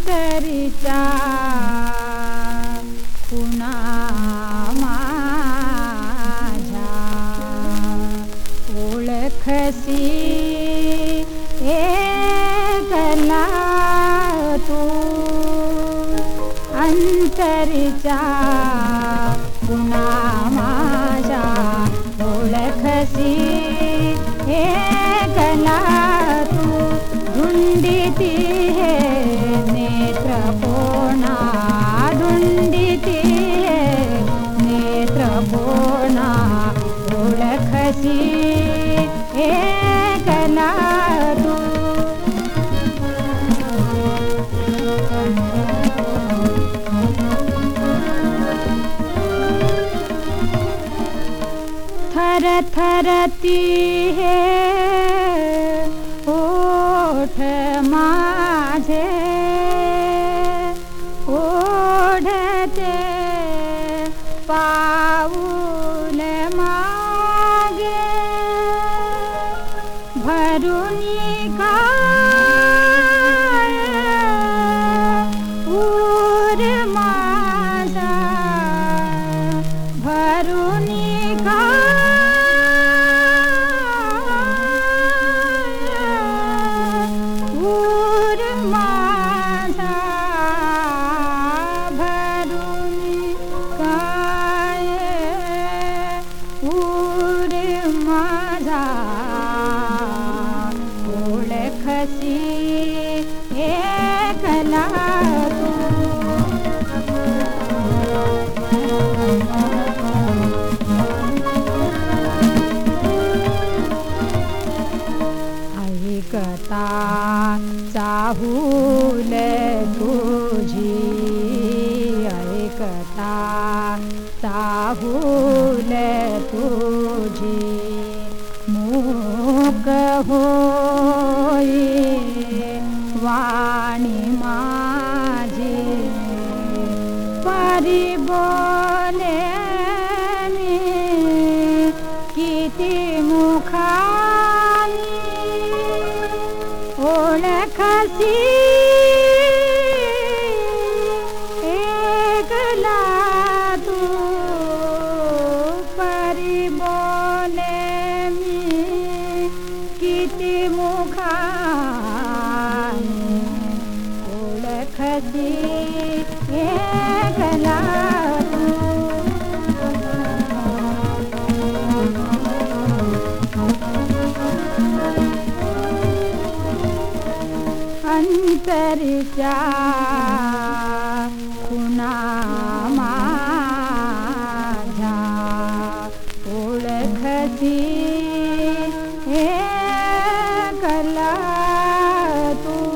अंतरिचा पुन्हा माझ्या ओळखसी. एकला तू अंतरिचा थर थरती हे ओठ माझे ओढते पाऊल मागे. भरुनी काय उर माझा चाहूल तुझी ऐकता चाहूल तुझी होई वाणी माझी परी बोले किती मुखानी ओळखसी किती मुखानी ओळखसी एकला तू अंतरिचा Bye.